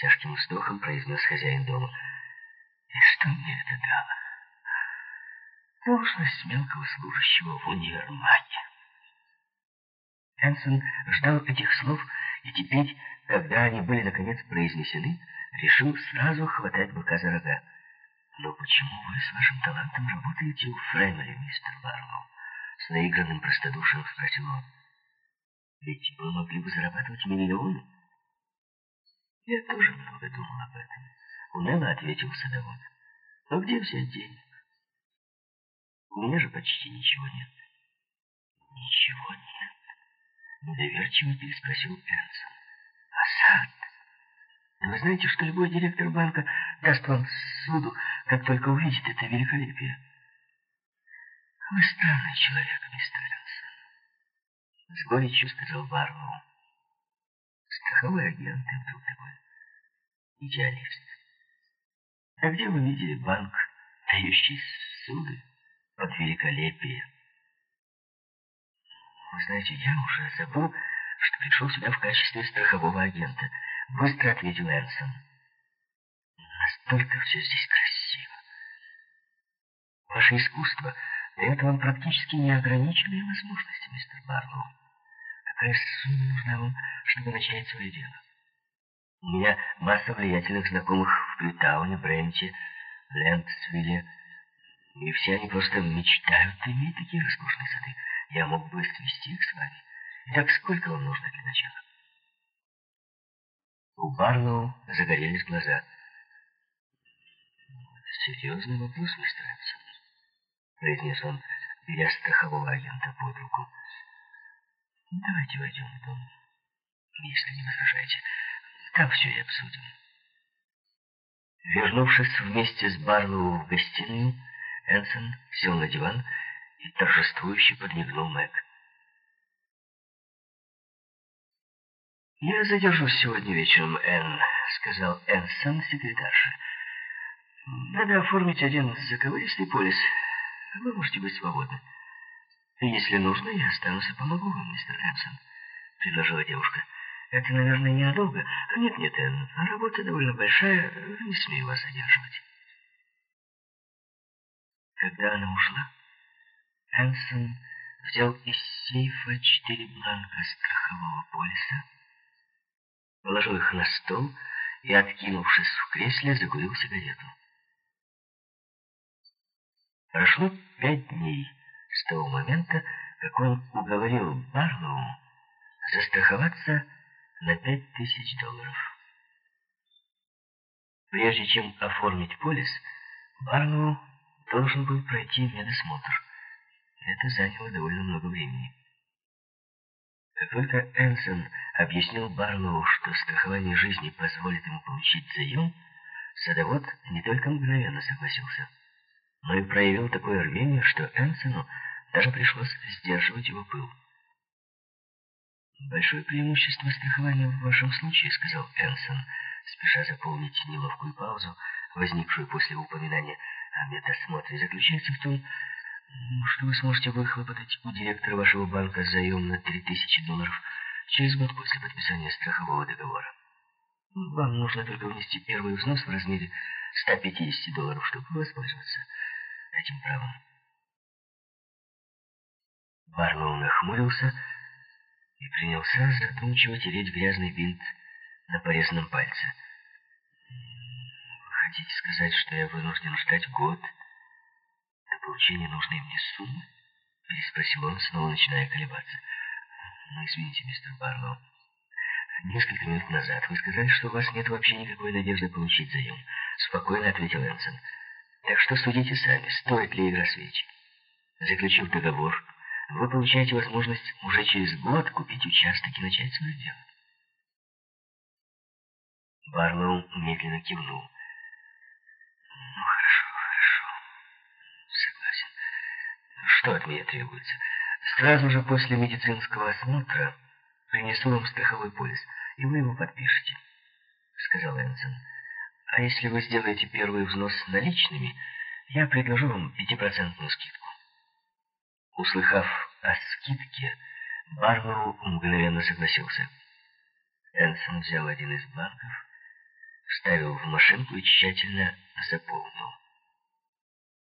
Тяжким вздохом произнес хозяин дома. И что мне это дало? Должность мелкого служащего в универмаге. Энсон ждал этих слов, и теперь, когда они были наконец произнесены, решил сразу хватать быка за рога. «Но почему вы с вашим талантом работаете у Фрэмили, мистер Барлоу?» С наигранным простодушием спросил он. «Ведь вы могли бы зарабатывать миллионы?» «Я тоже много думал об этом», — уныло ответил садовод. «Но где взять денег? У меня же почти ничего нет». «Ничего нет?» — недоверчиво переспросил Энсон. «Асад, вы знаете, что любой директор банка даст вам суду, как только увидит это великолепие?» «Вы странный человек, мистер Энсон», — с горечью сказал Барлоу. «Страховой агент и вдруг такой идеалист. А где вы видели банк, дающий суды под великолепие?» «Вы знаете, я уже забыл, что пришел сюда в качестве страхового агента», — быстро ответил Энсон. «Настолько все здесь красиво. Ваше искусство дает вам практически неограниченные возможности, мистер Барлоу. Какая сумма нужна вам, чтобы начать свое дело? У меня масса влиятельных знакомых в Бритауне, Бренте, Лендсвилле, и все они просто мечтают иметь такие роскошные сады. Я мог бы свести их с вами. Итак, сколько вам нужно для начала? У Барлоу загорелись глаза. Серьезный вопрос, мистер Энсон произнес он, беря страхового агента под руку. «Давайте войдем в дом, если не возражаете. Там все и обсудим». Вернувшись вместе с Барлоу в гостиную, Энсон сел на диван и торжествующе подмигнул Мэг. «Я задержусь сегодня вечером, Энн», — сказал Энсон секретарше. «Надо оформить один заковыристый полис». Вы можете быть свободны. Если нужно, я останусь и помогу вам, мистер Энсон, предложила девушка. Это, наверное, ненадолго. Нет, нет, Энн, работа довольно большая, не смею вас задерживать. Когда она ушла, Энсон взял из сейфа четыре бланка страхового полиса, положил их на стол и, откинувшись в кресле, закурил сигарету. Прошло пять дней с того момента, как он уговорил Барлоу застраховаться на пять тысяч долларов. Прежде чем оформить полис, Барлоу должен был пройти медосмотр. Это заняло довольно много времени. Как только Энсон объяснил Барлоу, что страхование жизни позволит ему получить заем, садовод не только мгновенно согласился – но и проявил такое рвение, что Энсону даже пришлось сдерживать его пыл. «Большое преимущество страхования в вашем случае», — сказал Энсон, спеша заполнить неловкую паузу, возникшую после упоминания о медосмотре, заключается в том, что вы сможете выхлопотать у директора вашего банка заем на 3000 долларов через год после подписания страхового договора. Вам нужно только внести первый взнос в размере 150 долларов, чтобы воспользоваться этим правом. Барлоу нахмурился и принялся задумчиво тереть грязный бинт на порезанном пальце. «Вы хотите сказать, что я вынужден ждать год до получения нужной мне суммы?» переспросил он, снова начиная колебаться. «Ну, извините, мистер Барлоу. Несколько минут назад вы сказали, что у вас нет вообще никакой надежды получить заем. Спокойно ответил Энсон. Так что судите сами, стоит ли игра свечи. Заключив договор, вы получаете возможность уже через год купить участок и начать свое дело. Барлоу медленно кивнул. Ну, хорошо, хорошо. Согласен. Что от меня требуется? Сразу же после медицинского осмотра принесу вам страховой полис, и вы его подпишете, сказал Энсон. А если вы сделаете первый взнос наличными, я предложу вам пятипроцентную скидку. Услыхав о скидке, Барбару мгновенно согласился. Энсон взял один из банков вставил в машинку и тщательно заполнил.